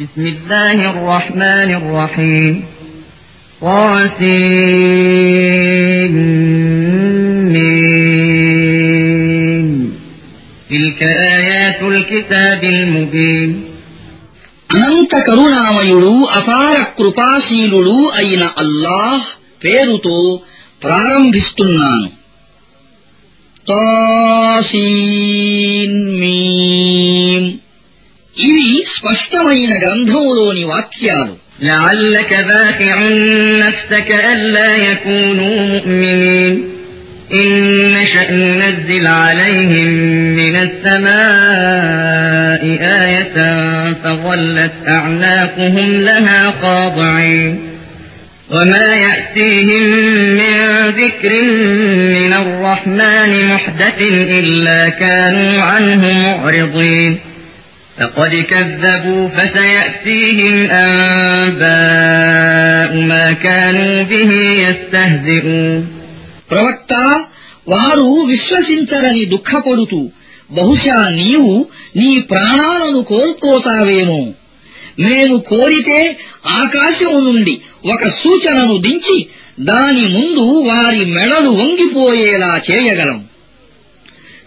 بسم الله الرحمن الرحيم طاسمين تلك آيات الكتاب المبين అనంత కరుణామయుడు అపార కృపాశీలుడు అయిన అల్లాహ్ పేరుతో ప్రారంభిస్తున్నాను తాసీన్ మీమ్. ఇవి స్పష్టమైన గ్రంథములోని వాక్యాలు لعلك باخع نفسك ألا يكونوا مؤمنين إن نشأ ننزل عليهم من السماء آية فظلت أعناقهم لها خاضعين وما يأتيهم من ذكر من الرحمن محدث إلا كانوا عنه معرضين فقد كذبوا فسيأتيهم أنباء ما كانوا به يستهزئون ప్రవక్త వారు విశ్వసించరని దుఃఖపడుతూ బహుశా నీవు నీ ప్రాణాలను కోల్పోతావేమో మేము కోరితే ఆకాశం నుండి ఒక సూచనను దించి దాని ముందు వారి మెడలు వంగిపోయేలా చేయగలం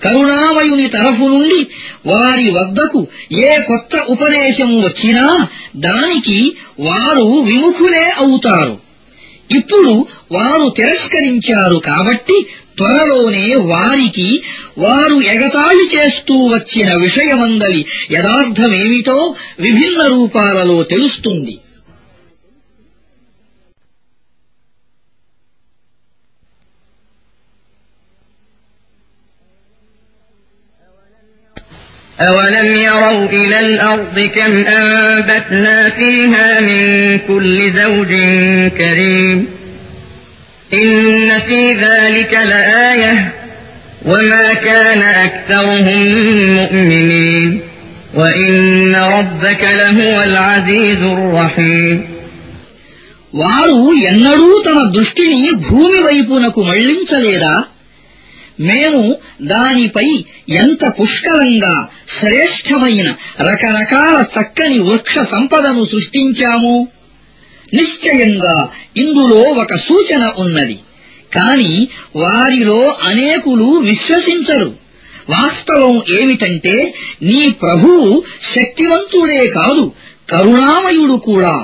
కరుణామయుని తరఫు నుండి వారి వద్దకు ఏ కొత్త ఉపదేశం వచ్చినా దానికి వారు విముఖులే అవుతారు. ఇప్పుడు వారు తిరస్కరించారు కాబట్టి త్వరలోనే వారికి వారు ఎగతాళి చేస్తూ వచ్చిన విషయమందలి యథార్థమేమిటో విభిన్న రూపాలలో తెలుస్తుంది. أولم يروا إلى الأرض كم أنبتنا فيها من كل زوج كريم إن في ذلك لآية وما كان أكثرهم مؤمنين وإن ربك لهو العزيز الرحيم వారు ఎన్నడూ తమ దృష్టిని భూమి వైపునకు మళ్లించలేదా మేము దానిపై ఎంత పుష్కలంగా శ్రేష్టమైన రకరకాల చక్కని వృక్ష సంపదను సృష్టించాము నిశ్చయంగా ఇందులో ఒక సూచన ఉన్నది కాని వారిలో అనేకులు విశ్వసించరు వాస్తవం ఏమిటంటే నీ ప్రభువు శక్తివంతుడే కాదు కరుణామయుడు కూడా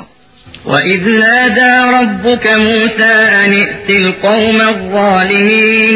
وإذ نادى ربك موسى أن ائت القوم الظالمين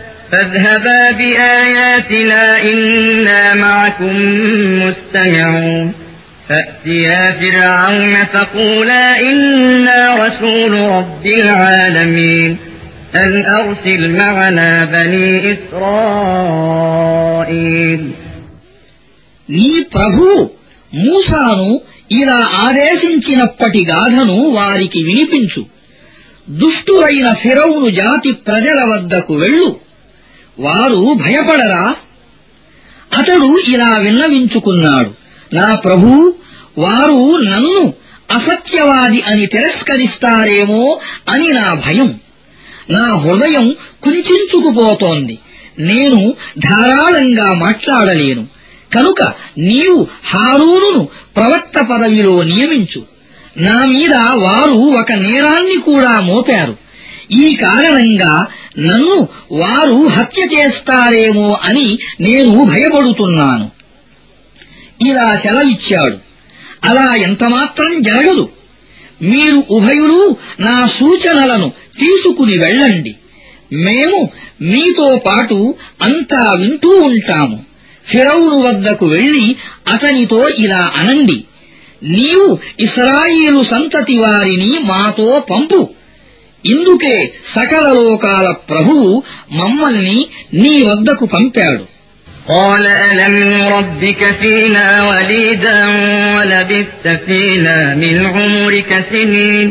فاذهبا بآياتنا إنا معكم مستمعون فأتيا فرعون فقولا إنا رسول رب العالمين أن أرسل معنا بني إسرائيل నీ ప్రభు మూసాను ఇలా ఆదేశించినప్పటి గాథను వారికి వినిపించు దుష్టులైన ఫిరౌను జాతి ప్రజల వద్దకు వెళ్ళు వారు భయపడరా? అతడు ఇలా విన్నవించుకున్నాడు. నా ప్రభూ వారు నన్ను అసత్యవాది అని తిరస్కరిస్తారేమో అని నా భయం. నా హృదయం కుంచుకుపోతోంది. నేను ధారాళంగా మాట్లాడలేను. కనుక నీవు హారూనును ప్రవక్త పదవిలో నియమించు. నా మీద వారు ఒక నేరాన్ని కూడా మోపారు. ఈ కారణంగా నన్ను వారు హత్య చేస్తారేమో అని నేను భయపడుతున్నాను. ఇలా సెలవిచ్చాడు. అలా ఎంతమాత్రం జరగదు. మీరు ఉభయులు నా సూచనలను తీసుకుని వెళ్ళండి. మేము మీతో పాటు అంతా వింటూ ఉంటాము. ఫిరౌను వద్దకు వెళ్ళి అతనితో ఇలా అనండి. నీవు ఇస్రాయిలు సంతతి వారిని మాతో పంపు. ఇందుకే సకల లోకాల ప్రభువు మమ్మల్ని నీ వద్దకు పంపాడు قال ألم نربك فينا وليدا ولبثت فينا من عمرك سنين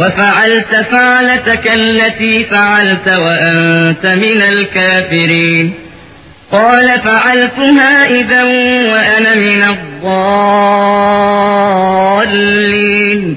وفعلت فعلتك التي فعلت وأنت من الكافرين قال فعلتها إذا وأنا من الضالين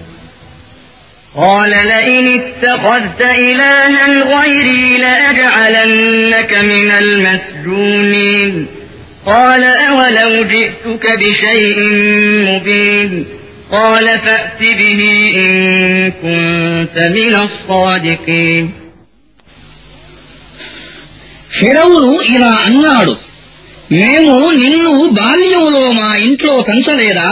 قال لئن اتخذت إلها غيري لأجعلنك من المسجونين قال أولو جئتك بشيء مبين قال فأت به إن كنت من الصادقين ఫిరౌను ఇలా అన్నాడు మేము నిన్ను బాల్యంలో మా ఇంట్లో పెంచలేదా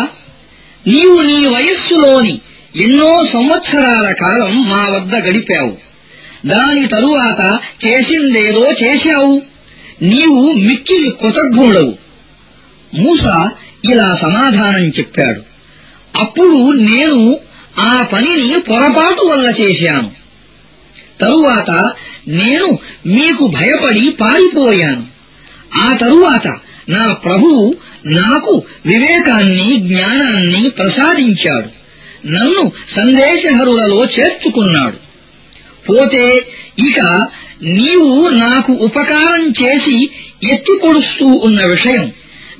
నీవు నీ వయస్సులోని ఎన్నో సంవత్సరాల కాలం మా వద్ద గడిపావు. దాని తరువాత చేసిందేదో చేశావు. నీవు మిక్కిలి కృతజ్ఞుడవు. మూస ఇలా సమాధానం చెప్పాడు. అప్పుడు నేను ఆ పనిని పొరపాటు వల్ల చేశాను. తరువాత నేను మీకు భయపడి పారిపోయాను. ఆ తరువాత నా ప్రభువు నాకు వివేకాన్ని జ్ఞానాన్ని ప్రసాదించాడు. నన్ను సందేశహరులలో చేర్చుకున్నాడు. పోతే ఇక నీవు నాకు ఉపకారం చేసి ఎత్తిపొడుస్తూ ఉన్న విషయం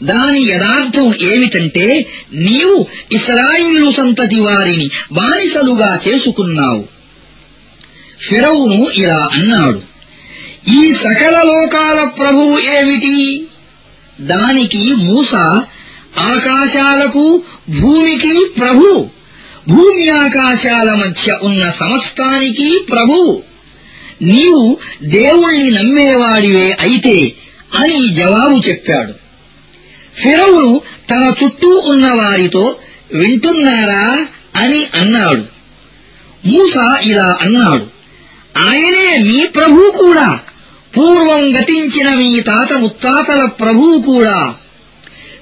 దాని యథార్థం ఏమిటంటే నీవు ఇస్రాయిలు సంతతి వారిని బానిసలుగా చేసుకున్నావు. ఫిరౌను ఇలా అన్నాడు ఈ సకల లోకాల ప్రభువు ఏమిటి? దానికి మూస ఆకాశాలకు భూమికి ప్రభు. భూమి ఆకాశాల మధ్య ఉన్న సమస్తానికి ప్రభు. నీవు దేవుణ్ణి నమ్మేవాడివే అయితే అని జవాబు చెప్పాడు. ఫిరౌను తన చుట్టూ ఉన్న వారితో వింటున్నారా అని అన్నాడు. మూస ఇలా అన్నాడు ఆయనే మీ ప్రభు కూడా పూర్వం గతించిన మీ తాత ముత్తాతల ప్రభువు కూడా.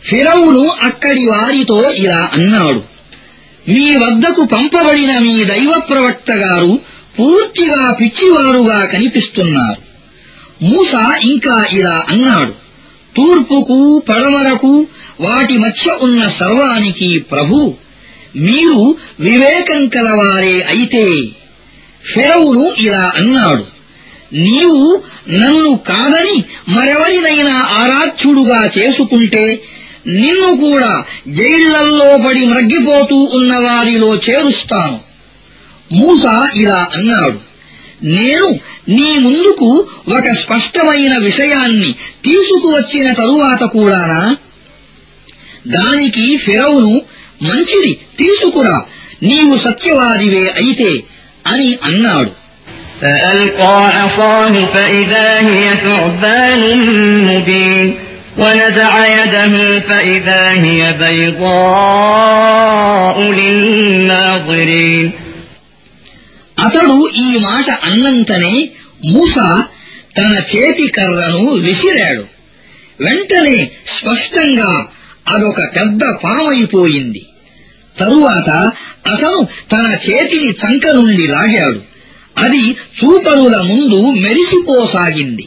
ఫిరౌను అక్కడి వారితో ఇలా అన్నాడు మీ వద్దకు పంపబడిన మీ దైవ ప్రవక్త గారు పూర్తిగా పిచ్చివారుగా కనిపిస్తున్నారు. మూస ఇంకా ఇలా అన్నాడు. తూర్పుకు పడమరకు వాటి మధ్య ఉన్న సర్వానికి ప్రభు మీరు వివేకం కలవారే అయితే ఫెరవును ఇలా అన్నాడు. నీవు నన్ను కాదని మరెవరినైనా ఆరాధ్యుడుగా చేసుకుంటే నిన్ను కూడా జైళ్లల్లో పడి మ్రగ్గిపోతూ ఉన్న వారిలో చేరుస్తాను మూస ఇలా అన్నాడు నేను నీ ముందుకు ఒక స్పష్టమైన విషయాన్ని తీసుకువచ్చిన తరువాత కూడానా దానికి ఫిరౌను మంచిది తీసుకురా నీవు సత్యవాదివే అయితే అని అన్నాడు فألقى عصاه فإذا هي ثعبان مبين ونزع يده فإذا هي بيضاء للناظرين అతడు ఈ మాట అన్నంతనే మూస తన చేతి కర్రను విసిరాడు వెంటనే స్పష్టంగా అదొక పెద్ద పామైపోయింది తరువాత అతను తన చేతిని చంక నుండి లాగాడు అది చూపరుల ముందు మెరిసిపోసాగింది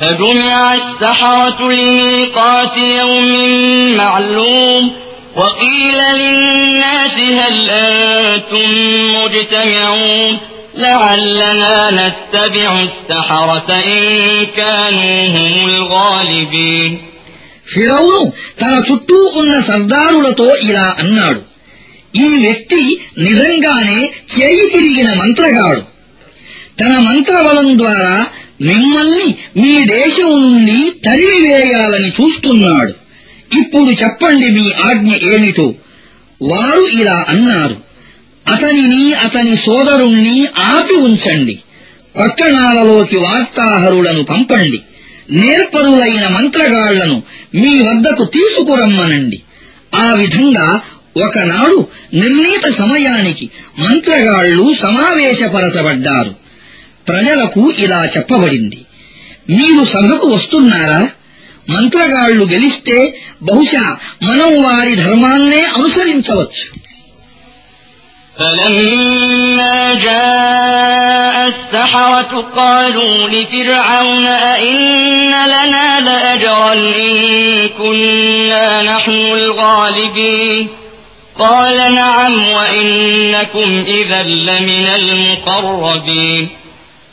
فجمع السحرة لميقات يوم معلوم وقيل للناس هل أنتم مجتمعون لعلنا نتبع السحرة إن كانوا هم الغالبين ఫిరౌను తన చుట్టూ ఉన్న సర్దారులతో ఇలా అన్నాడు ఈ వ్యక్తి నిజంగానే చేయి తిరిగిన మంత్రగాడు తన మంత్రబలం ద్వారా మిమ్మల్ని మీ దేశం నుండి తరిమివేయాలని చూస్తున్నాడు. ఇప్పుడు చెప్పండి మీ ఆజ్ఞ ఏమిటో. వారు ఇలా అన్నారు. అతనిని అతని సోదరుణ్ణి ఆపి ఉంచండి. పట్టణాలలోకి వార్తాహరులను పంపండి. నేర్పరులైన మంత్రగాళ్ళను మీ వద్దకు తీసుకురమ్మనండి. ఆ విధంగా ఒకనాడు నిర్ణీత సమయానికి మంత్రగాళ్ళు సమావేశపరచబడ్డారు. ప్రజలకు ఇలా చెప్పబడింది మీరు సభకు వస్తున్నారా మంత్రగాళ్లు గెలిస్తే బహుశా మనం వారి ధర్మాన్నే అనుసరించవచ్చు فلما جاء السحرة قالوا لفرعون أئن لنا لأجرا إن كنا نحن الغالبين قال نعم وإنكم إذا لمن المقربين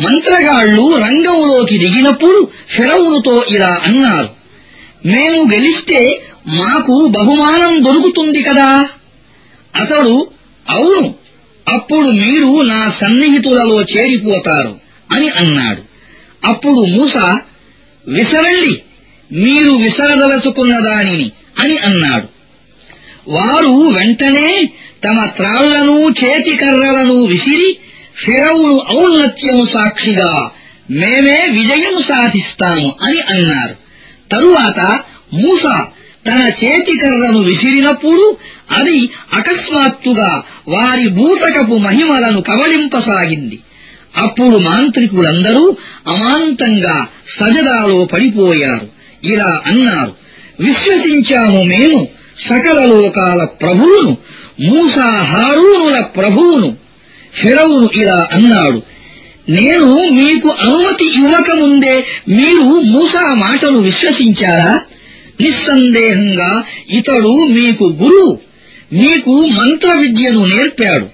మంత్రగాళ్ళు రంగంలోకి దిగినప్పుడు ఫిరౌనుతో ఇలా అన్నారు మేము గెలిస్తే మాకు బహుమానం దొరుకుతుంది కదా? అతడు అవును అప్పుడు మీరు నా సన్నిహితులలో చేరిపోతారు అని అన్నాడు. అప్పుడు మూస విసరండి మీరు విసరదలుచుకున్న దానిని అని అన్నాడు. వారు వెంటనే తమ త్రాళ్ళను చేతికర్రలను విసిరి ఫిరౌను ఔన్నత్యము సాక్షిగా మేమే విజయం సాధిస్తాము అని అన్నారు. తరువాత మూస తన చేతికర్రను విసిరినప్పుడు అది అకస్మాత్తుగా వారి బూటకపు మహిమలను కవళింపసాగింది అప్పుడు మాంత్రికులందరూ అమాంతంగా సజదాలో పడిపోయారు. ఇలా అన్నారు విశ్వసించాము మేము సకల లోకాల ప్రభువును మూసా హారూనుల ప్రభువును. ఫిరవును ఇలా అన్నాడు. నేను మీకు అనుమతి ఇవ్వకముందే మీరు మూసా మాటను విశ్వసించారా? నిస్సందేహంగా ఇతడు మీకు గురువు మీకు మంత్ర విద్యను నేర్పాడు.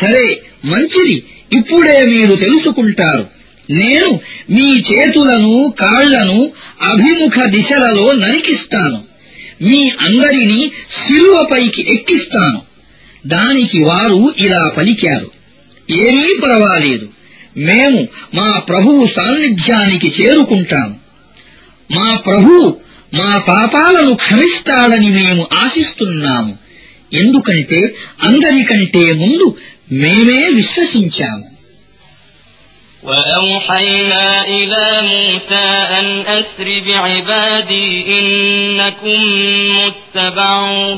సరే మంచిది ఇప్పుడే మీరు తెలుసుకుంటారు. నేను మీ చేతులను కాళ్ళను అభిముఖ దిశలలో నరికిస్తాను. మీ అందరినీ శిలువపైకి ఎక్కిస్తాను. దానికి వారు ఇలా పలికారు. ఏమీ పర్వాలేదు మేము మా ప్రభువు సాన్నిధ్యానికి చేరుకుంటాము మా ప్రభువు మా పాపాలను క్షమిస్తాడని మేము ఆశిస్తున్నాము ఎందుకంటే అందరికంటే ముందు మేమే విశ్వసించాము وأوحينا إلى موسى أن أسر بعبادي إنكم متبعون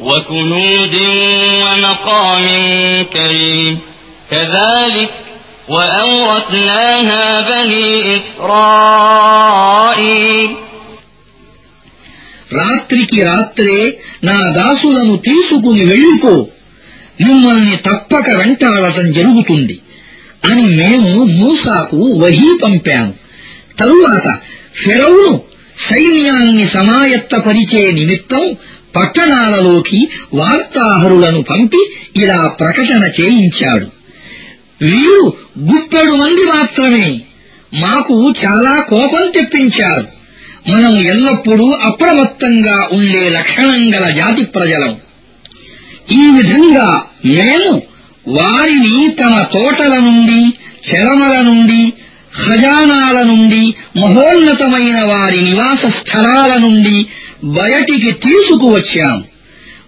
وكنود ومقام كريم كذلك وأورثناها بني إسرائيل రాత్రికి రాత్రే నా దాసులను తీసుకుని వెళ్ళిపో మిమ్మల్ని తప్పక వెంటాడటం జరుగుతుంది అని మేము మూసాకు వహీ పంపాము తరువాత ఫిరౌను సైన్యాన్ని సమాయత్తపరిచే నిమిత్తం పట్టణాలలోకి వార్తాహరులను పంపి ఇలా ప్రకటన చేయించాడు. వీరు గుప్పెడు మంది మాత్రమే. మాకు చాలా కోపం తెప్పించారు. మనం ఎల్లప్పుడూ అప్రమత్తంగా ఉండే లక్షణం గల జాతి ప్రజలం. ఈ విధంగా మేము వారిని తమ తోటల నుండి చెరమల నుండి ఖజానాల నుండి మహోన్నతమైన వారి నివాస స్థలాల నుండి బయటికి తీసుకువచ్చాం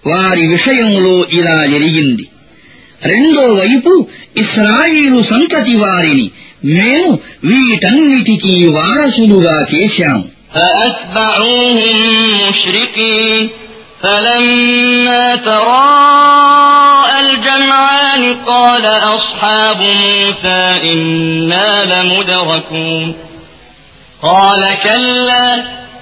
వారి విషయంలో ఇలా జరిగింది రెండో వైపు ఇస్రాయిలు సంతతి వారిని మేము వీటన్నిటికీ వారసులుగా చేశాం فأتبعوهم مشرقين فلما تراءى الجمعان قال أصحاب موسى إنا لمدركون قال كلا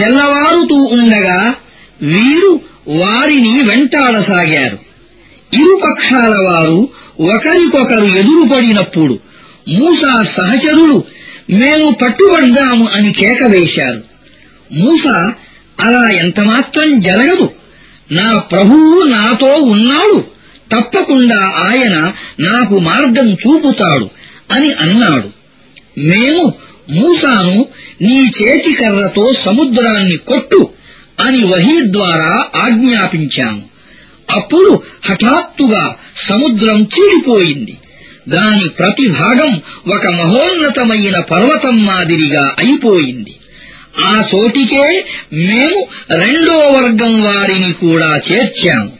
తెల్లవారుతూ ఉండగా వీరు వారిని వెంటాడసాగారు. ఇరుపక్షాల వారు ఒకరికొకరు ఎదురుపడినప్పుడు మూసా సహచరులు మేము పట్టుబడ్డాము అని కేకవేశారు. మూసా అలా ఎంతమాత్రం జరగదు. నా ప్రభువు నాతో ఉన్నాడు. తప్పకుండా ఆయన నాకు మార్గం చూపుతాడు అని అన్నాడు. మేము మూసాను నీ చేతి కర్రతో సముద్రాన్ని కొట్టు అని వహీ ద్వారా ఆజ్ఞాపించాము అప్పుడు హఠాత్తుగా సముద్రం చీలిపోయింది. దాని ప్రతి భాగం ఒక మహోన్నతమైన పర్వతం మాదిరిగా అయిపోయింది. ఆ చోటికే మేము రెండో వర్గం వారిని కూడా చేర్చాము.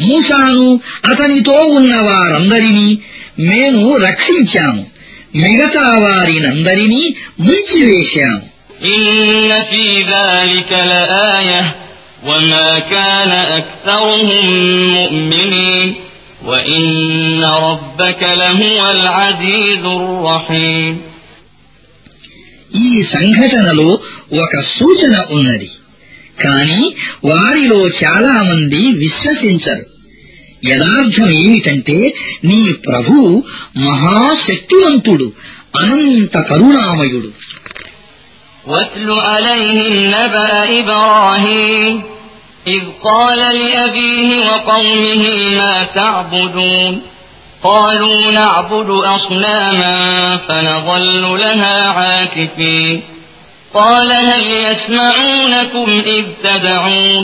మూసాను అతనితో ఉన్న వారందరినీ మేము రక్షించాము. మిగతా వారినందరినీ ముంచివేశాము إن في ذلك لآية وما كان أكثرهم مؤمنين وإن ربك لهو العزيز الرحيم ఈ సంఘటనలో ఒక సూచన ఉన్నది కాని వారిలో చాలా మంది విశ్వసించరు యథార్థం ఏమిటంటే నీ ప్రభువు మహాశక్తివంతుడు అనంత కరుణామయుడు واتل عليهم نبأ إبراهيم إذ قال لأبيه وقومه ما تعبدون قالوا نعبد أصناما فنظل لها عاكفين قال هل يسمعونكم إذ تدعون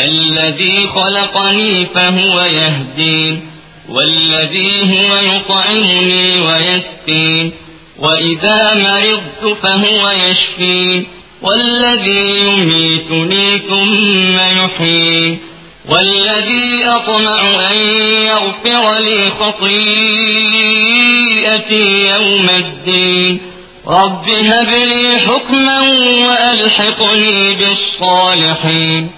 الذي خلقني فهو يهدين والذي هو يطعمني ويسقين وإذا مرضت فهو يشفين والذي يميتني ثم يحيين والذي أطمع أن يغفر لي خطيئتي يوم الدين. رب هب لي حكما وألحقني بالصالحين.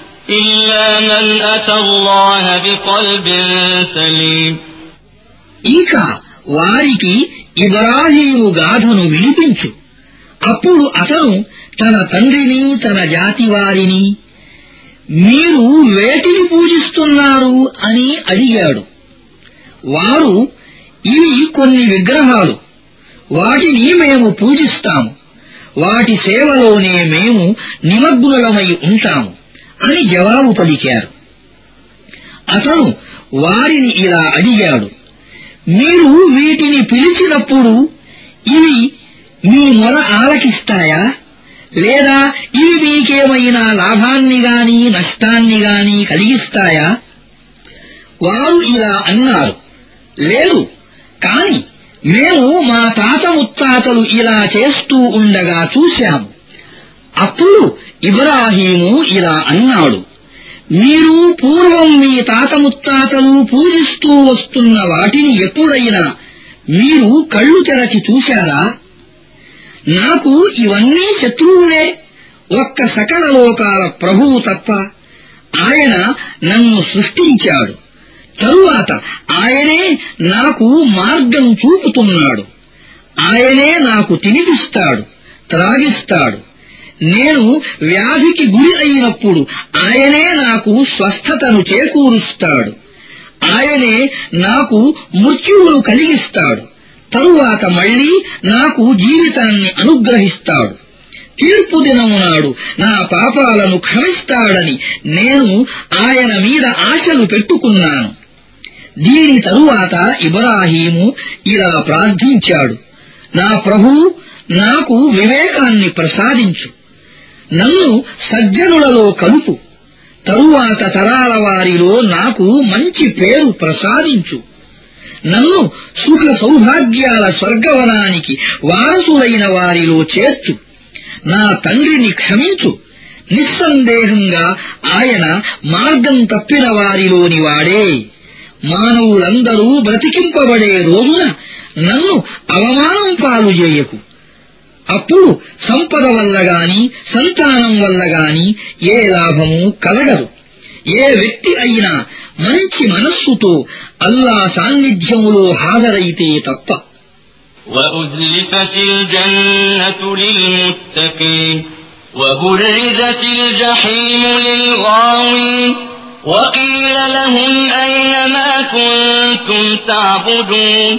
إلا من أتى الله بقلب سليم ఇక వారికి ఇబ్రాహీము గాథను వినిపించు అప్పుడు అతను తన తండ్రిని తన జాతి వారిని మీరు వేటిని పూజిస్తున్నారు అని అడిగాడు వారు ఇవి కొన్ని విగ్రహాలు వాటిని మేము పూజిస్తాము వాటి సేవలోనే మేము నిమగ్నులమై ఉంటాము అని జవాబు పలికారు. అతను వారిని ఇలా అడిగాడు మీరు వీటిని పిలిచినప్పుడు ఇవి మీ మొర ఆలకిస్తాయా? లేదా ఇవి మీకేమైనా లాభాన్ని గాని నష్టాన్ని గాని కలిగిస్తాయా? వారు ఇలా అన్నారు లేదు కాని మేము మా తాత ముత్తాతలు ఇలా చేస్తూ ఉండగా చూశాము. అప్పుడు ఇబ్రాహీము ఇలా అన్నాడు మీరు పూర్వం మీ తాత ముత్తాతలు పూజిస్తూ వస్తున్న వాటిని ఎప్పుడైనా మీరు కళ్ళు తెరచి చూశారా? నాకు ఇవన్నీ శత్రువులే. ఒక్క సకల లోకాల ప్రభువు తప్ప ఆయన నన్ను సృష్టించాడు. తరువాత ఆయనే నాకు మార్గం చూపుతున్నాడు. ఆయనే నాకు తినిపిస్తాడు త్రాగిస్తాడు. నేను వ్యాధికి గురి అయినప్పుడు ఆయనే నాకు స్వస్థతను చేకూరుస్తాడు. ఆయనే నాకు మృత్యువును కలిగిస్తాడు. తరువాత మళ్ళీ నాకు జీవితాన్ని అనుగ్రహిస్తాడు. తీర్పు దినము నాడు నా పాపాలను క్షమిస్తాడని నేను ఆయన మీద ఆశలు పెట్టుకున్నాను. దీని తరువాత ఇబ్రాహీము ఇలా ప్రార్థించాడు. నా ప్రభు నాకు వివేకాన్ని ప్రసాదించు. నన్ను సజ్జనులలో కలుపు. తరువాత తరాల వారిలో నాకు మంచి పేరు ప్రసాదించు. నన్ను సుఖ సౌభాగ్యాల స్వర్గవనానికి వారసులైన వారిలో చేర్చు. నా తండ్రిని క్షమించు. నిస్సందేహంగా ఆయన మార్గం తప్పిన వారిలోని వాడే. మానవులందరూ బ్రతికింపబడే రోజున నన్ను అవమానం పాలు చేయకు. అప్పుడు సంపద వల్ల గాని సంతానం వల్ల గాని ఏ లాభము కలగదు ఏ వ్యక్తి అయినా మంచి మనస్సుతో అల్లా సాన్నిధ్యములో హాజరైతే తప్ప وأزلفت الجنة للمتقين وبرزت الجحيم للغاوين وقيل لهم أين ما كنتم تعبدون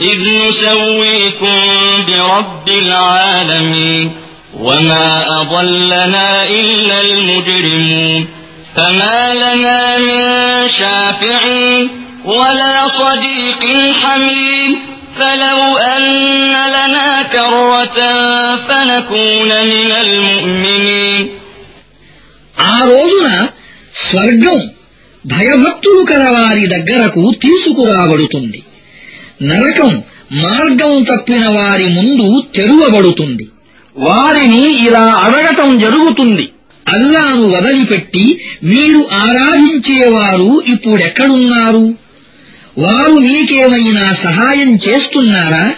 إذ نسويكم برب العالمين وما أضلنا إلا المجرمون فما لنا من شافعين ولا صديق حميم فلو أن لنا كرة فنكون من المؤمنين ఆ రోజున స్వర్గం భయభక్తులు కలవారి దగ్గరకు తీసుకురాబడుతుంది నరకం మార్గం తప్పిన వారి ముందు తెరువబడుతుంది. వారిని ఇలా అడగటం జరుగుతుంది. అల్లాను వదిలిపెట్టి మీరు ఆరాధించేవారు ఇప్పుడెక్కడున్నారు? వారు మీకేమైనా సహాయం చేస్తున్నారా?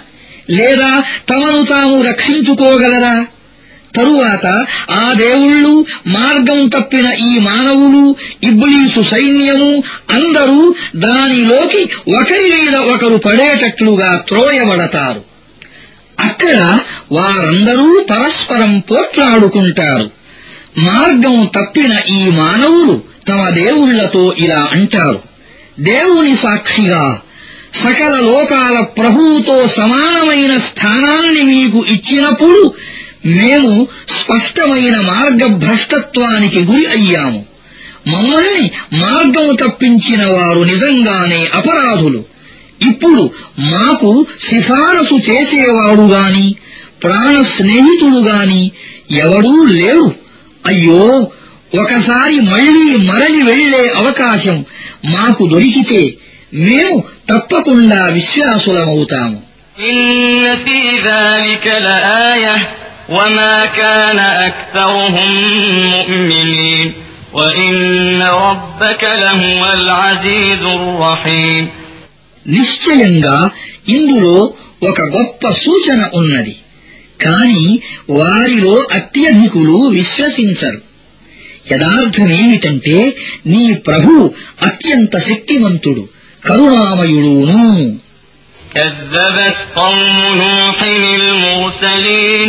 లేదా తమను తాము రక్షించుకోగలరా? తరువాత ఆ దేవుళ్ళు మార్గం తప్పిన ఈ మానవులు ఇబ్బలీసు సైన్యము అందరూ దానిలోకి ఒకరి మీద ఒకరు పడేటట్లుగా త్రోయబడతారు. అక్కడ వారందరూ పరస్పరం పోట్లాడుకుంటారు. మార్గం తప్పిన ఈ మానవులు తమ దేవుళ్ళతో ఇలా అంటారు. దేవుని సాక్షిగా సకల లోకాల ప్రభువుతో సమానమైన స్థానాన్ని మీకు ఇచ్చినప్పుడు మేము స్పష్టమైన మార్గభ్రష్టత్వానికి గురి అయ్యాము. మమ్మల్ని మార్గం తప్పించిన వారు నిజంగానే అపరాధులు. ఇప్పుడు మాకు సిఫారసు చేసేవాడు గాని ప్రాణ స్నేహితుడు గాని ఎవడూ లేడు. అయ్యో ఒకసారి మళ్ళీ మరలి వెళ్ళే అవకాశం మాకు దొరికితే మేము తప్పకుండా విశ్వాసులమవుతాము. وما كان أكثرهم مؤمنين وإن ربك لهو العزيز الرحيم నిశ్చయంగా ఇందులో ఒక గొప్ప సూచన ఉన్నది కాని వారిలో అత్యధికులు విశ్వసించరు యథార్థమేమిటంటే నీ ప్రభు అత్యంత శక్తివంతుడు కరుణామయుడును كذبت قوم نوح المرسلين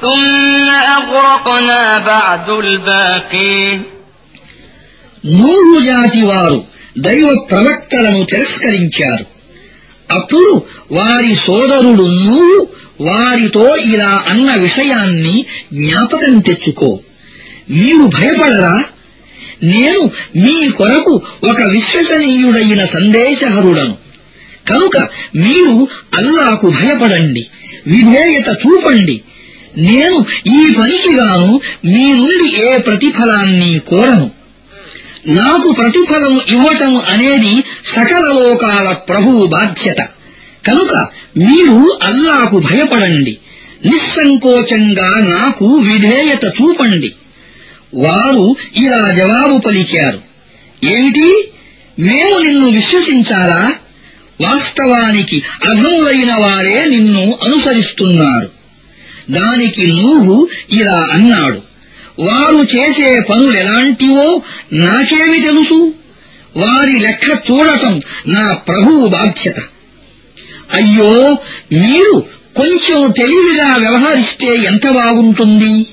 ثم أغرقنا بعد الباقين నూరు జాతి వారు దైవ ప్రవక్తలను తిరస్కరించారు అప్పుడు వారి సోదరుడు నువ్వు వారితో ఇలా అన్న విషయాన్ని జ్ఞాపకం తెచ్చుకో మీరు భయపడరా నేను మీ కొరకు ఒక విశ్వసనీయుడైన సందేశహరుడను కనుక మీరు అల్లాకు భయపడండి విధేయత చూపండి నేను ఈ పనికిగాను మీ నుండి ఏ ప్రతిఫలాన్ని కోరను? నాకు ప్రతిఫలం ఇవ్వటం అనేది సకల లోకాల ప్రభువు బాధ్యత. కనుక మీరు అల్లాకు భయపడండి. నిస్సంకోచంగా నాకు విధేయత చూపండి. వారు ఇలా జవాబు పలికారు. ఏమిటి? మేము నిన్ను విశ్వసించాలా? వాస్తవానికి అధములైన వారే నిన్ను అనుసరిస్తున్నారు. దానికి నువ్వు ఇలా అన్నాడు వారు చేసే పనులెలాంటివో నాకేమి తెలుసు? వారి లెక్క చూడటం నా ప్రభువు బాధ్యత. అయ్యో మీరు కొంచెం తెలివిగా వ్యవహరిస్తే ఎంత బాగుంటుంది?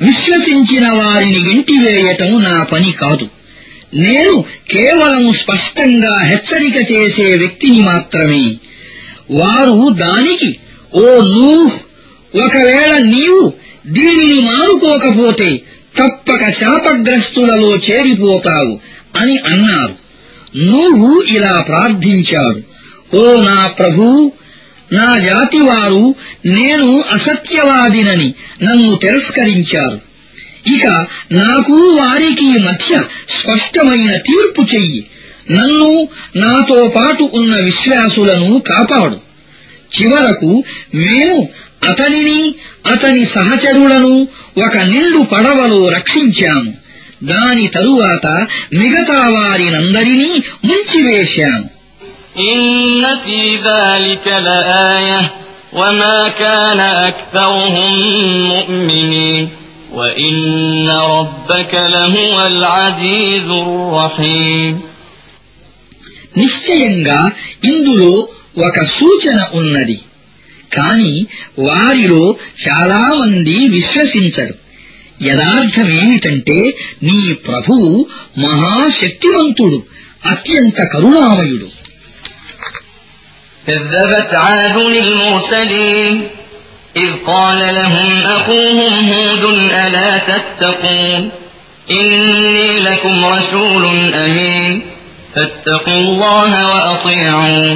విశ్వసించిన వారిని ఇంటివేయటం నా పని కాదు. నేను కేవలం స్పష్టంగా హెచ్చరిక చేసే వ్యక్తిని మాత్రమే. వారు దానికి ఓ నూహ్ ఒకవేళ నీవు దీనిని మానుకోకపోతే తప్పక శాపగ్రస్తులలో చేరిపోతావు అని అన్నారు. నువ్వు ఇలా ప్రార్థించాడు. ఓ నా ప్రభూ నా జాతివారు నేను అసత్యవాదినని నన్ను తిరస్కరించారు. ఇక నాకు వారికి మధ్య స్పష్టమైన తీర్పు చెయ్యి. నన్ను నాతో పాటు ఉన్న విశ్వాసులను కాపాడు. చివరకు మేము అతనిని అతని సహచరులను ఒక నిండు పడవలో రక్షించాము దాని తరువాత మిగతా వారినందరినీ ముంచివేశాము إن في ذلك لآية وما كان أكثرهم مؤمنين وإن ربك لهو العزيز الرحيم నిశ్చయంగా ఇందులో ఒక సూచన ఉన్నది కాని వారిలో చాలామంది విశ్వసించరు యథార్థమేమిటంటే నీ ప్రభువు మహాశక్తివంతుడు అత్యంత కరుణామయుడు كذبت عاد المرسلين إذ قال لهم أخوهم هود ألا تتقون إني لكم رسول أمين فاتقوا الله وأطيعون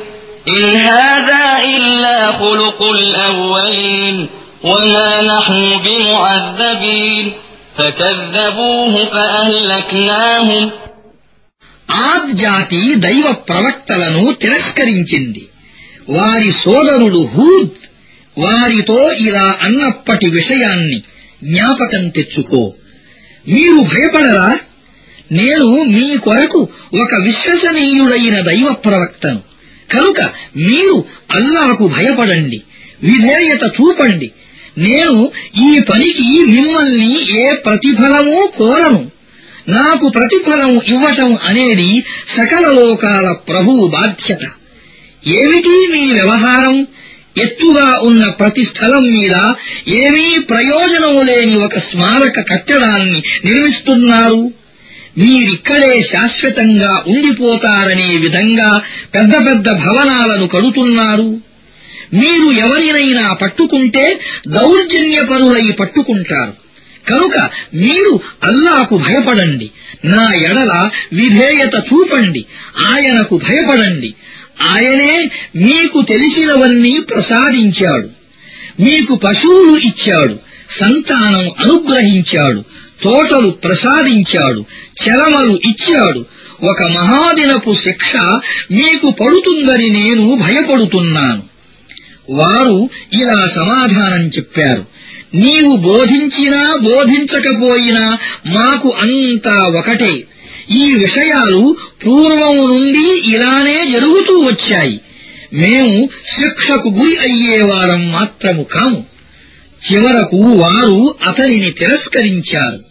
إن هذا إلا خلق الأولين وما نحن بمعذبين فكذبوه فأهلكناهم ఆద్ జాతి దైవ ప్రవక్తలను తిరస్కరించింది వారి సోదరుడు హూద్ వారితో ఇలా అన్నప్పటి విషయాన్ని జ్ఞాపకం తెచ్చుకో మీరు భయపడరా నేను మీ కొరకు ఒక విశ్వసనీయుడైన దైవ ప్రవక్తను కనుక మీరు అల్లాకు భయపడండి విధేయత చూపండి. నేను ఈ పనికి మిమ్మల్ని ఏ ప్రతిఫలమూ కోరను. నాకు ప్రతిఫలం ఇవ్వటం అనేది సకల లోకాల ప్రభువు బాధ్యత. ఏమిటి మీ వ్యవహారం? ఎత్తుగా ఉన్న ప్రతి స్థలం మీద ఏమీ ప్రయోజనం లేని ఒక స్మారక కట్టడాన్ని నిర్మిస్తున్నారు. మీరిక్కడే శాశ్వతంగా ఉండిపోతారనే విధంగా పెద్ద పెద్ద భవనాలను కడుతున్నారు. మీరు ఎవరినైనా పట్టుకుంటే దౌర్జన్యపరులై పట్టుకుంటారు. కనుక మీరు అల్లాకు భయపడండి. నా ఎడల విధేయత చూపండి. ఆయనకు భయపడండి. ఆయనే మీకు తెలిసినవన్నీ ప్రసాదించాడు. మీకు పశువులు ఇచ్చాడు. సంతానం అనుగ్రహించాడు. తోటలు ప్రసాదించాడు చలమలు ఇచ్చాడు. ఒక మహాదినపు శిక్ష మీకు పడుతుందని నేను భయపడుతున్నాను. వారు ఇలా సమాధానం చెప్పారు. నీవు బోధించినా బోధించకపోయినా మాకు అంతా ఒకటే. ఈ విషయాలు పూర్వం నుండి ఇలానే జరుగుతూ వచ్చాయి. మేము శిక్షకు గురి అయ్యేవారం మాత్రము కాము. చివరకు వారు అతనిని తిరస్కరించారు.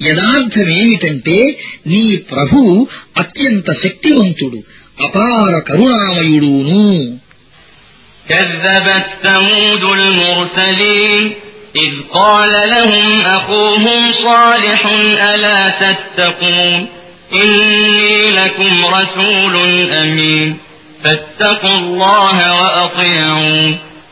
యథార్థమేమిటంటే నీ ప్రభువు అత్యంత శక్తివంతుడు అపార కరుణామయుడును كذبت ثمود المرسلين إذ قال لهم أخوهم صالح ألا تتقون إني لكم رسول أمين فاتقوا الله وأطيعون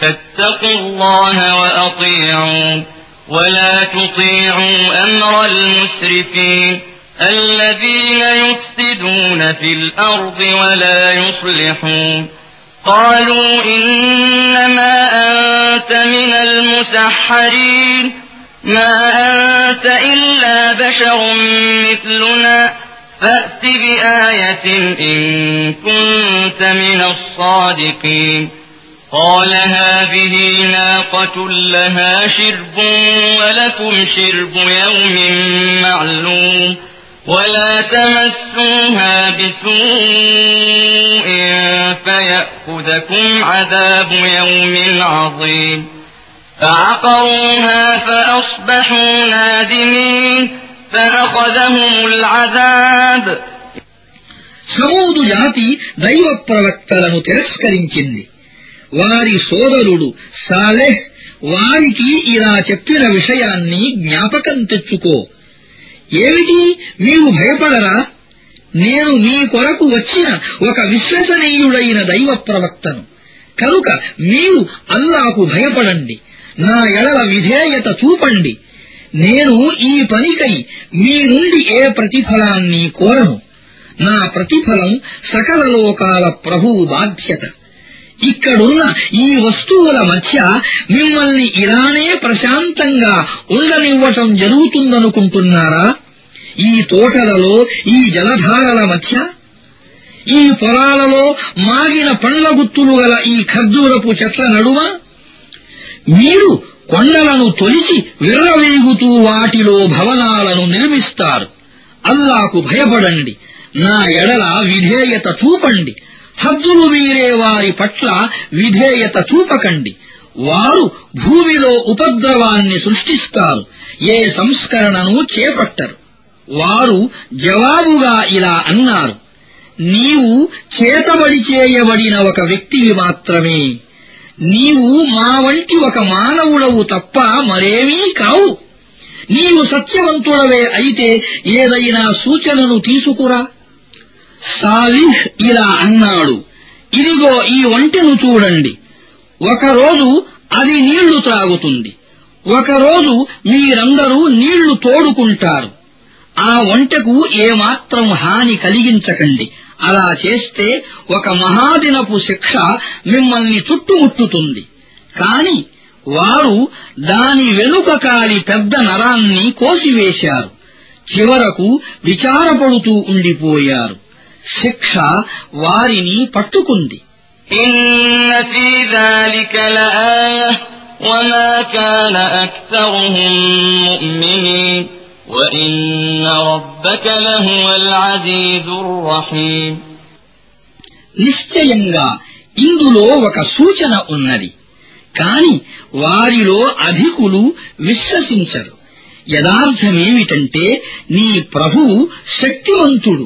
فاتقوا الله وأطيعون ولا تطيعوا أمر المسرفين الذين يفسدون في الأرض ولا يصلحون قالوا إنما أنت من المسحرين ما أنت إلا بشر مثلنا فأت بآية إن كنت من الصادقين قال هذه ناقة لها شرب ولكم شرب يوم معلوم ولا تمسوها بسوء فيأخذكم عذاب يوم عظيم فعقروها فأصبحوا نادمين فأخذهم العذاب సమూదు జాతి దైవ ప్రవక్తలను తిరస్కరించింది వారి సోదరుడు సాలెహ్ వారికి ఇలా చెప్పిన విషయాన్ని జ్ఞాపకం తెచ్చుకో. ఏమిటి? మీరు భయపడరా? నేను మీ కొరకు వచ్చిన ఒక విశ్వసనీయుడైన దైవ ప్రవక్తను కనుక మీరు అల్లాకు భయపడండి. నా ఎడల విధేయత చూపండి. నేను ఈ పనికై మీ నుండి ఏ ప్రతిఫలాన్ని కోరను? నా ప్రతిఫలం సకల లోకాల ప్రభువు బాధ్యత. ఇక్కడున్న ఈ వస్తువుల మధ్య మిమ్మల్ని ఇలానే ప్రశాంతంగా ఉండనివ్వటం జరుగుతుందనుకుంటున్నారా? ఈ తోటలలో ఈ జలధారల మధ్య? ఈ పొలాలలో మాగిన పండ్ల గుత్తులు గల ఈ ఖర్జూరపు చెట్ల నడుమ? మీరు కొండలను తొలిచి విర్రవేగుతూ వాటిలో భవనాలను నిర్మిస్తారు. అల్లాకు భయపడండి. నా ఎడల విధేయత చూపండి. హద్దులు మీరే వారి పట్ల విధేయత చూపకండి. వారు భూమిలో ఉపద్రవాన్ని సృష్టిస్తారు. ఏ సంస్కరణను చేపట్టరు. వారు జవాబుగా ఇలా అన్నారు. నీవు చేతబడి చేయబడిన ఒక వ్యక్తివి మాత్రమే. నీవు మా వంటి ఒక మానవుడవు తప్ప మరేమీ కావు. నీవు సత్యవంతుడవే అయితే ఏదైనా సూచనను తీసుకురా. సాలిహ్ ఇలా అన్నాడు ఇదిగో ఈ ఒంటెను చూడండి. ఒకరోజు అది నీళ్ళు త్రాగుతుంది. ఒకరోజు మీరందరూ నీళ్ళు తోడుకుంటారు. ఆ ఒంటెకు ఏమాత్రం హాని కలిగించకండి. అలా చేస్తే ఒక మహాదినపు శిక్ష మిమ్మల్ని చుట్టుముట్టుతుంది. కాని వారు దాని వెనుక కాలి పెద్ద నరాన్ని కోసివేశారు. చివరకు విచారపడుతూ ఉండిపోయారు. శిక్ష వారిని పట్టుకుంది إن في ذلك لآية وما كان أكثرهم مؤمنين وإن ربك لهو العزيز الرحيم నిశ్చయంగా ఇందులో ఒక సూచన ఉన్నది కాని వారిలో అధికులు విశ్వసించరు యథార్థమేమిటంటే నీ ప్రభువు శక్తివంతుడు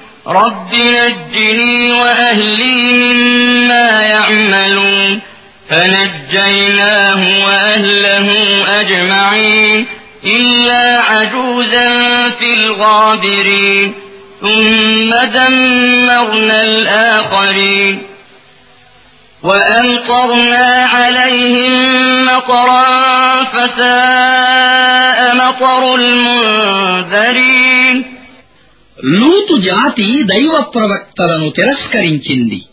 رب نجني وأهلي مما يعملون فنجيناه وأهله أجمعين إلا عجوزا في الغابرين ثم دمرنا الآخرين وأمطرنا عليهم مطرا فساء مطر المنذرين లూతు జాతి దైవ ప్రవక్తలను తిరస్కరించింది.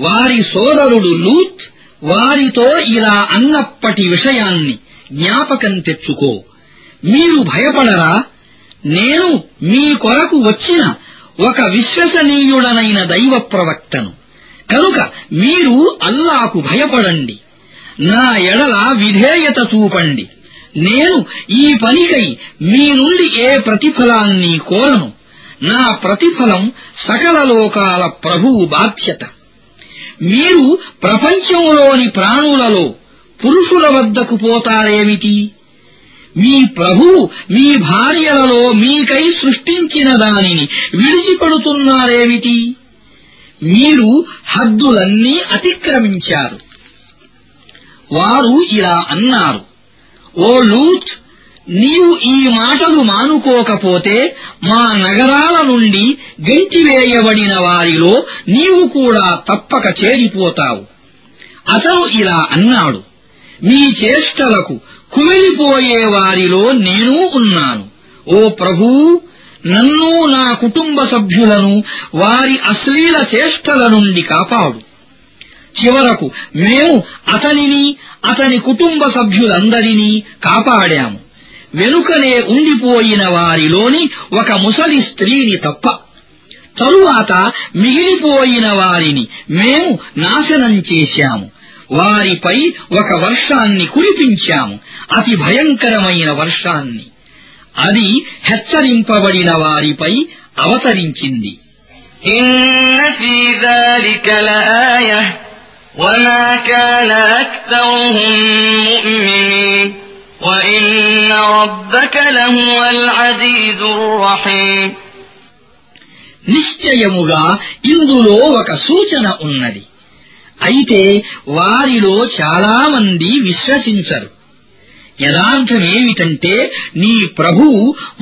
వారి సోదరుడు లూత్ వారితో ఇలా అన్నప్పటి విషయాన్ని జ్ఞాపకం తెచ్చుకో. మీరు భయపడరా? నేను మీ కొరకు వచ్చిన ఒక విశ్వసనీయుడనైన దైవ ప్రవక్తను. కనుక మీరు అల్లాకు భయపడండి. నా ఎడల విధేయత చూపండి. నేను ఈ పనికై మీ నుండి ఏ ప్రతిఫలాన్ని కోరను? నా ప్రతిఫలం సకల లోకాల ప్రభువు బాధ్యత. మీరు ప్రపంచంలోని ప్రాణులలో పురుషుల వద్దకు పోతారేమిటి? మీ ప్రభు మీ భార్యలలో మీకై సృష్టించిన దానిని విడిచిపెడుతున్నారేమిటి? మీరు హద్దులన్నీ అతిక్రమించారు. వారు ఇలా అన్నారు ఓ లూత్ నీవు ఈ మాటలు మానుకోకపోతే మా నగరాల నుండి గెంటివేయబడిన వారిలో నీవు కూడా తప్పక చేరిపోతావు. అతను ఇలా అన్నాడు. మీ చేష్టలకు కుమిలిపోయే వారిలో నేనూ ఉన్నాను. ఓ ప్రభూ నన్ను నా కుటుంబ సభ్యులను వారి అశ్లీల చేష్టల నుండి కాపాడు. చివరకు మేము అతనిని అతని కుటుంబ సభ్యులందరినీ కాపాడాము. వెనుకనే ఉండిపోయిన వారిలోని ఒక ముసలి స్త్రీని తప్ప తరువాత మిగిలిపోయిన వారిని మేము నాశనం చేశాము వారిపై ఒక వర్షాన్ని కురిపించాము అతి భయంకరమైన వర్షాన్ని అది హెచ్చరింపబడిన వారిపై అవతరించింది إن في ذلك لآية وما كان أكثرهم مؤمنين وإن ربك لهو العزيز الرحيم నిశ్చయముగా ఇందులో ఒక సూచన ఉన్నది అయితే వారిలో చాలామంది విశ్వసించరు యథార్థమేమిటంటే నీ ప్రభువు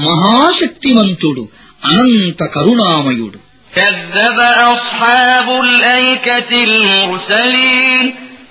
మహాశక్తిమంతుడు అనంత కరుణామయుడు كذب أصحاب الأيكة المرسلين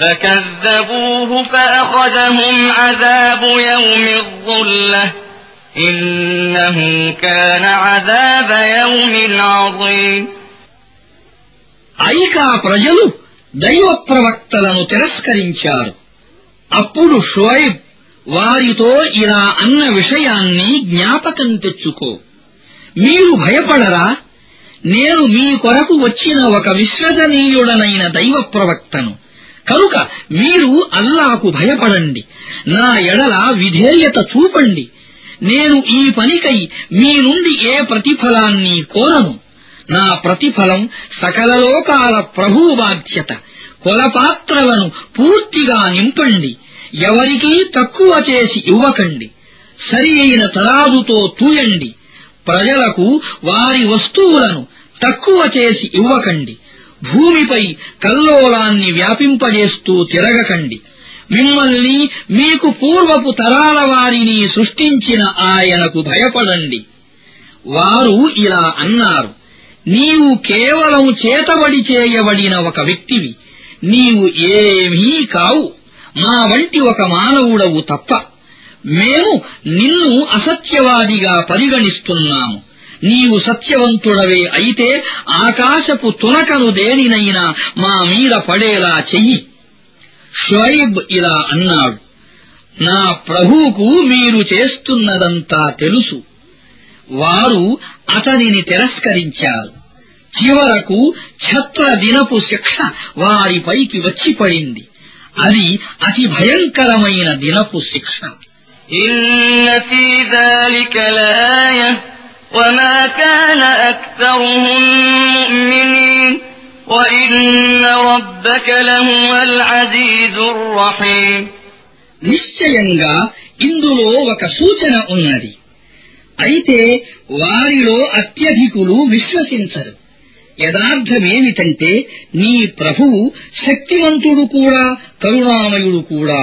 فكذبوه فأخذهم عذاب يوم الظلة إنه كان عذاب يوم عظيم ఐకా ప్రజలు దైవ ప్రవక్తలను తిరస్కరించారు అప్పుడు షోయబ్ వారితో ఇలా అన్న విషయాన్ని జ్ఞాపకం తెచ్చుకో మీరు భయపడరా నేను మీ కొరకు వచ్చిన ఒక విశ్వసనీయుడనైన దైవ ప్రవక్తను కనుక మీరు అల్లాకు భయపడండి. నా ఎడల విధేయత చూపండి. నేను ఈ పనికై మీ నుండి ఏ ప్రతిఫలాన్ని కోరను? నా ప్రతిఫలం సకల లోకాల ప్రభు బాధ్యత. కొలపాత్రలను పూర్తిగా నింపండి. ఎవరికీ తక్కువ చేసి ఇవ్వకండి. సరి అయిన తరాదుతో తూయండి. ప్రజలకు వారి వస్తువులను తక్కువ చేసి ఇవ్వకండి. భూమిపై కల్లోలాన్ని వ్యాపింపజేస్తూ తిరగకండి. మిమ్మల్ని మీకు పూర్వపు తరాల వారిని సృష్టించిన ఆయనకు భయపడండి. వారు ఇలా అన్నారు. నీవు కేవలం చేతబడి చేయబడిన ఒక వ్యక్తివి. నీవు ఏమీ కావు. మా వంటి ఒక మానవుడవు తప్ప. మేము నిన్ను అసత్యవాదిగా పరిగణిస్తున్నాము. నీవు సత్యవంతుడవే అయితే ఆకాశపు తునకను దేనినైనా మా మీద పడేలా చెయ్యి. షోయిబ్ ఇలా అన్నాడు. నా ప్రభువుకు మీరు చేస్తున్నదంతా తెలుసు. వారు అతనిని తిరస్కరించారు. చివరకు ఛత్ర దినపు శిక్ష వారిపైకి వచ్చి పడింది అది అతి భయంకరమైన దినపు శిక్ష. وما كان أكثرهم مؤمنين وإن ربك لهو العزيز الرحيم నిశ్చయంగా ఇందులో ఒక సూచన ఉన్నది అయితే వారిలో అత్యధికులు విశ్వసించరు యథార్థమేమిటంటే నీ ప్రభువు శక్తివంతుడు కూడా కరుణామయుడు కూడా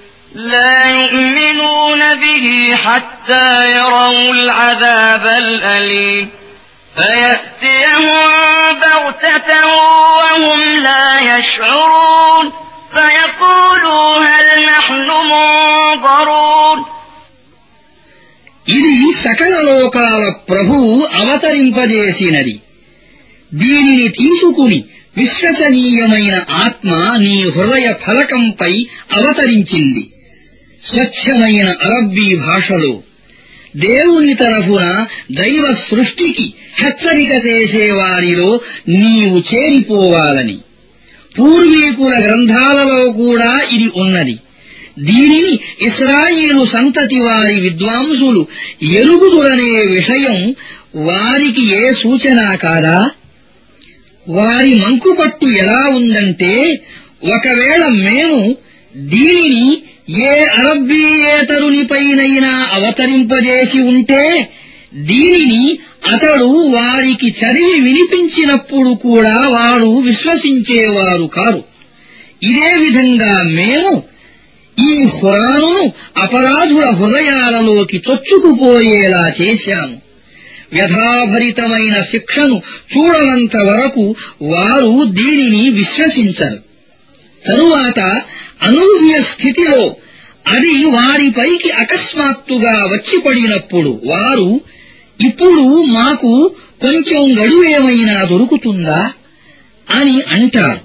لا يؤمنون به حتى يروا العذاب الأليم فيأتيهم بغتة وهم لا يشعرون فيقولوا هل نحن منظرون ఇది సకల లోకాల ప్రభువు అవతరింపజేసినది దీనిని తీసుకుని విశ్వసనీయమైన ఆత్మ నీ హృదయ ఫలకంపై అవతరించింది స్వచ్ఛమైన అరబ్బీ భాషలో. దేవుని తరఫున దైవ సృష్టికి హెచ్చరిక చేసేవారిలో నీవు చేరిపోవాలని. పూర్వీకుల గ్రంథాలలో కూడా ఇది ఉన్నది. దీనిని ఇస్రాయిలు సంతతి వారి విద్వాంసులు ఎరుగుదురనే విషయం వారికి ఏ సూచన కాదా? వారి మంకుపట్టు ఎలా ఉందంటే ఒకవేళ మేము దీనిని ఏ అరబ్బీయేతరునిపైనైనా అవతరింపజేసి ఉంటే దీనిని అతడు వారికి చదివి వినిపించినప్పుడు కూడా వారు విశ్వసించేవారు కారు. ఇదే విధంగా మేము ఈ హురాను అపరాధుల హృదయాలలోకి చొచ్చుకుపోయేలా చేశాము. వ్యధాభరితమైన శిక్షను చూడనంత వరకు వారు దీనిని విశ్వసించరు. తరువాత అనూహ్య స్థితిలో అది వారిపైకి అకస్మాత్తుగా వచ్చి పడినప్పుడు వారు ఇప్పుడు మాకు కొంచెం గడువేమైనా దొరుకుతుందా అని అంటారు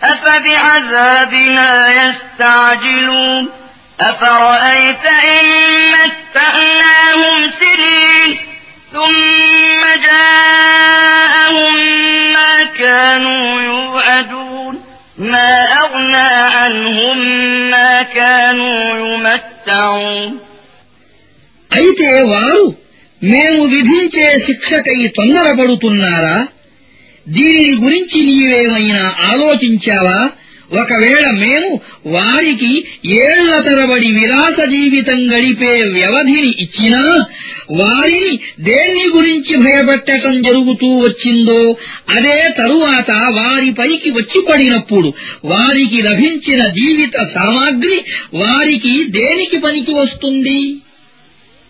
أفبعذابنا يستعجلون أفرأيت إن متعناهم سنين ثم جاءهم ما كانوا يوعدون ما أغنى عنهم ما كانوا يمتعون అయితే వారు మేము విధించే శిక్షకై తొందరపడుతున్నారా దీనిని గురించి నీవేమైనా ఆలోచించావా ఒకవేళ మేము వారికి ఏళ్ల తరబడి విలాస జీవితం గడిపే వ్యవధిని ఇచ్చినా వారిని దేన్ని గురించి భయపెట్టటం జరుగుతూ వచ్చిందో అదే తరువాత వారిపైకి వచ్చి పడినప్పుడు వారికి లభించిన జీవిత సామాగ్రి వారికి దేనికి పనికి వస్తుంది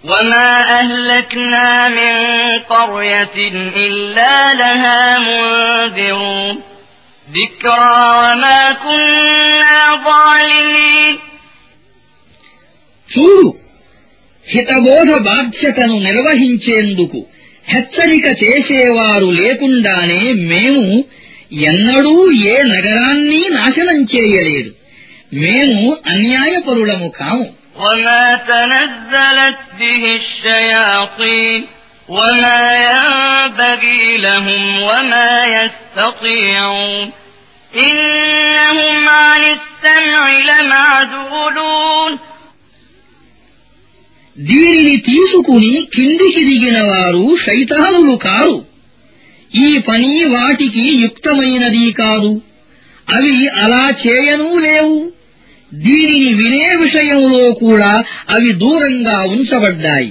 وما أهلكنا من قرية إلا لها منذرون ذكرى وما كنا ظالمين చూడు హితబోధ బాధ్యతను నిర్వహించేందుకు హెచ్చరిక చేసేవారు లేకుండానే మేము ఎన్నడూ ఏ నగరాన్ని నాశనం చేయలేదు మేము అన్యాయపరులము కాము وما تنزلت به الشياطين وما ينبغي لهم وما يستطيعون إنهم عن السمع لمعزولون దీనిని తీసుకుని కిందికి దిగిన వారు శైతానులు కారు ఈ పని వాటికి యుక్తమైనది కాదు అవి అలా చేయనూ లేవు దీనిని వినే విషయంలో కూడా అవి దూరంగా ఉంచబడ్డాయి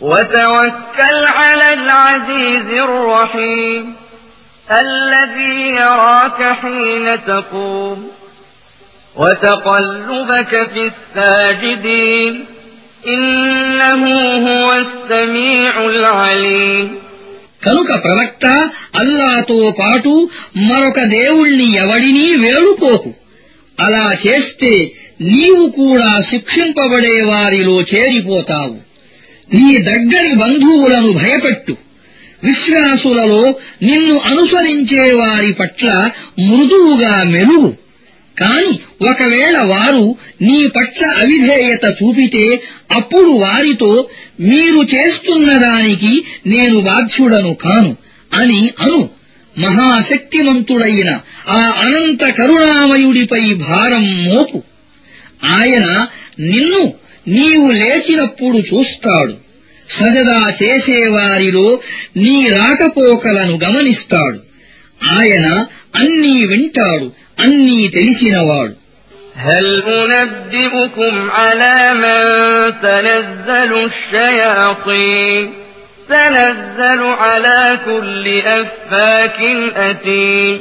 وتوكل على العزيز الرحيم الذي يراك حين تقوم وتقلبك في الساجدين إنه هو السميع العليم కనుక ప్రవక్త అల్లాతో పాటు మరొక దేవుణ్ణి ఎవడినీ వేడుకోకు అలా చేస్తే నీవు కూడా శిక్షింపబడే వారిలో చేరిపోతావు నీ దగ్గరి బంధువులను భయపెట్టు. విశ్వాసులలో నిన్ను అనుసరించే వారి పట్ల మృదువుగా మెలుగు. కాని ఒకవేళ వారు నీ పట్ల అవిధేయత చూపితే అప్పుడు వారితో మీరు చేస్తున్న దానికి నేను బాధ్యుడను కాను అని అను. మహాశక్తిమంతుడైన ఆ అనంత కరుణామయుడిపై భారం మోపు. ఆయన నిన్ను నీవు లేచినప్పుడు చూస్తాడు. సజదా చేసేవారిలో నీ రాకపోకలను గమనిస్తాడు ఆయన అన్నీ వింటాడు అన్నీ తెలిసినవాడు هل أنبئكم على من تنزل الشياطين تنزل على كل أفاك أثيم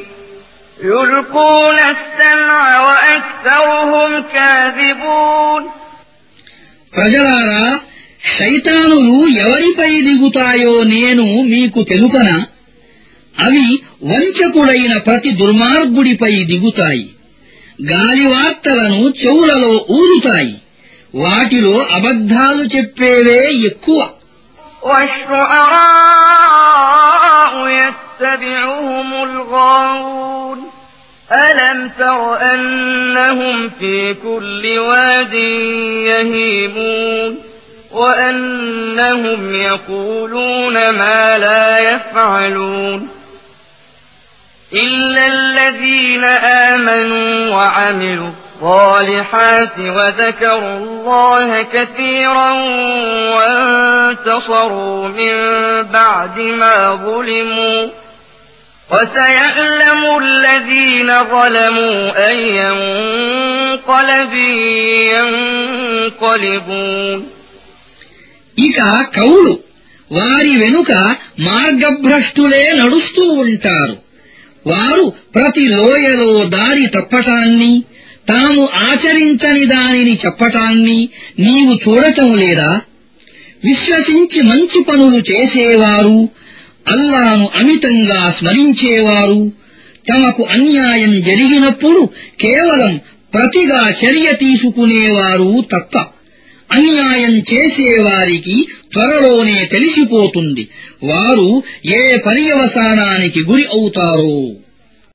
يلقون السمع وأكثرهم كاذبون ప్రజలారా శైతానులు ఎవరిపై దిగుతాయో నేను మీకు తెలుపనా అవి వంచకుడైన ప్రతి దుర్మార్గుడిపై దిగుతాయి గాలివార్తలను చెవులలో ఊరుతాయి వాటిలో అబద్ధాలు చెప్పేవే ఎక్కువ والشعراء يتبعهم الغاوون ألم تر أنهم في كل واد يهيمون وأنهم يقولون ما لا يفعلون إلا الذين آمنوا وعملوا الصالحات وذكروا الله كثيرا وانتصروا من بعد ما ظلموا وسيعلم الذين ظلموا أي منقلب ينقلبون ఇక కౌలు వారి వెనుక మార్గభ్రష్టులే నడుస్తూ ఉంటారు. వారు ప్రతి లోయలో దారి తప్పటాన్ని తాము ఆచరించని దానిని చెప్పటాన్ని నీవు చూడటం లేదా? విశ్వసించి మంచి పనులు చేసేవారు అల్లాను అమితంగా స్మరించేవారు తమకు అన్యాయం జరిగినప్పుడు కేవలం ప్రతిగా చర్య తీసుకునేవారు తప్ప అన్యాయం చేసేవారికి త్వరలోనే తెలిసిపోతుంది. వారు ఏ పర్యవసానానికి గురి అవుతారో?